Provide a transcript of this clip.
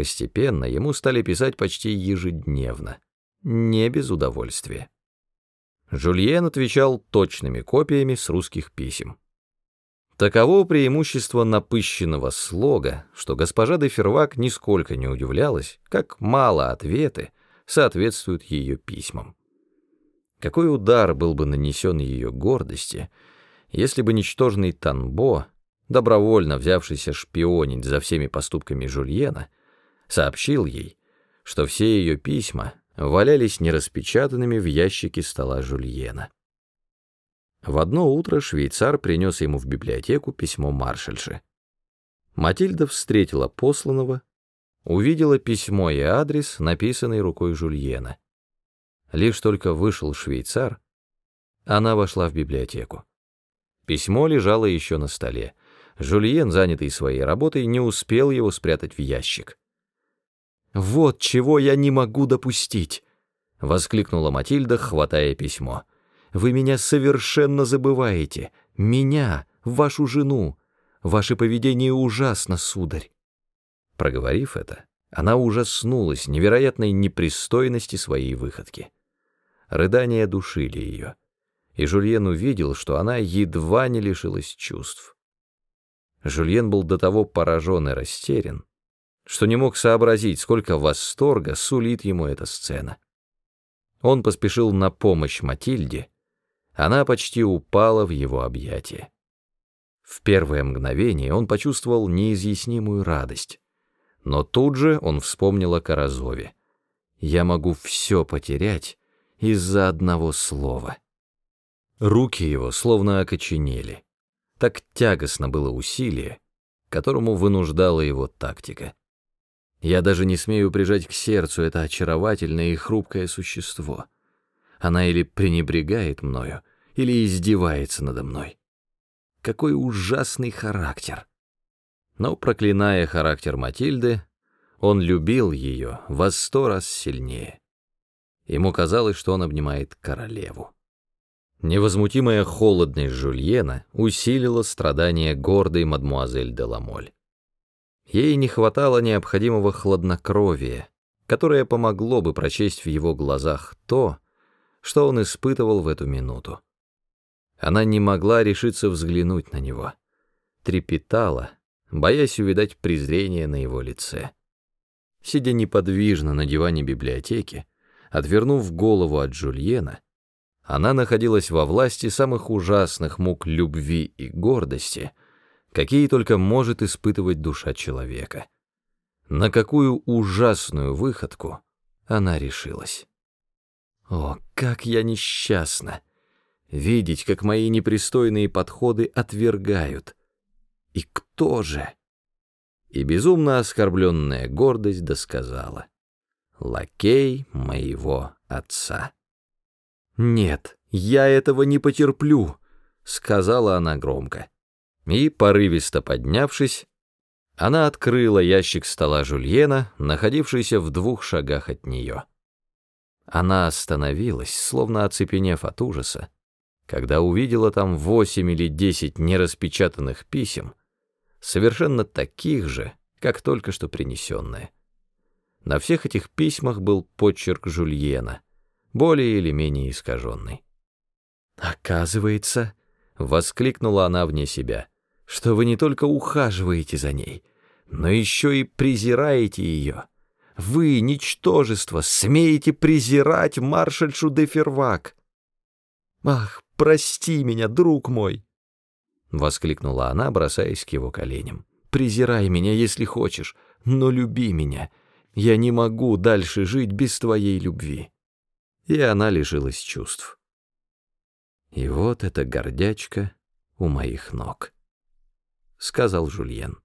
Постепенно ему стали писать почти ежедневно, не без удовольствия. Жульен отвечал точными копиями с русских писем. Таково преимущество напыщенного слога, что госпожа де Фервак нисколько не удивлялась, как мало ответы соответствуют ее письмам. Какой удар был бы нанесен ее гордости, если бы ничтожный Танбо, добровольно взявшийся шпионить за всеми поступками Жульена, сообщил ей, что все ее письма валялись нераспечатанными в ящике стола Жульена. В одно утро швейцар принес ему в библиотеку письмо маршальши. Матильда встретила посланного, увидела письмо и адрес, написанный рукой Жульена. Лишь только вышел швейцар, она вошла в библиотеку. Письмо лежало еще на столе. Жульен, занятый своей работой, не успел его спрятать в ящик. «Вот чего я не могу допустить!» — воскликнула Матильда, хватая письмо. «Вы меня совершенно забываете. Меня, вашу жену. Ваше поведение ужасно, сударь». Проговорив это, она ужаснулась невероятной непристойности своей выходки. Рыдания душили ее, и Жульен увидел, что она едва не лишилась чувств. Жульен был до того поражен и растерян, что не мог сообразить, сколько восторга сулит ему эта сцена. Он поспешил на помощь Матильде, она почти упала в его объятия. В первое мгновение он почувствовал неизъяснимую радость, но тут же он вспомнил о Каразове. «Я могу все потерять из-за одного слова». Руки его словно окоченели. Так тягостно было усилие, которому вынуждала его тактика. Я даже не смею прижать к сердцу это очаровательное и хрупкое существо. Она или пренебрегает мною, или издевается надо мной. Какой ужасный характер! Но, проклиная характер Матильды, он любил ее во сто раз сильнее. Ему казалось, что он обнимает королеву. Невозмутимая холодность Жульена усилила страдания гордой мадмуазель де Ламоль. Ей не хватало необходимого хладнокровия, которое помогло бы прочесть в его глазах то, что он испытывал в эту минуту. Она не могла решиться взглянуть на него, трепетала, боясь увидать презрение на его лице. Сидя неподвижно на диване библиотеки, отвернув голову от Жульена, она находилась во власти самых ужасных мук любви и гордости — какие только может испытывать душа человека. На какую ужасную выходку она решилась. О, как я несчастна! Видеть, как мои непристойные подходы отвергают. И кто же? И безумно оскорбленная гордость досказала. Лакей моего отца. «Нет, я этого не потерплю», — сказала она громко. И, порывисто поднявшись, она открыла ящик стола Жульена, находившийся в двух шагах от нее. Она остановилась, словно оцепенев от ужаса, когда увидела там восемь или десять нераспечатанных писем, совершенно таких же, как только что принесенные. На всех этих письмах был почерк Жульена, более или менее искаженный. «Оказывается», — воскликнула она вне себя, что вы не только ухаживаете за ней, но еще и презираете ее. Вы, ничтожество, смеете презирать маршальшу де Фервак. Ах, прости меня, друг мой! Воскликнула она, бросаясь к его коленям. Презирай меня, если хочешь, но люби меня. Я не могу дальше жить без твоей любви. И она лишилась чувств. И вот эта гордячка у моих ног. — сказал Жульен.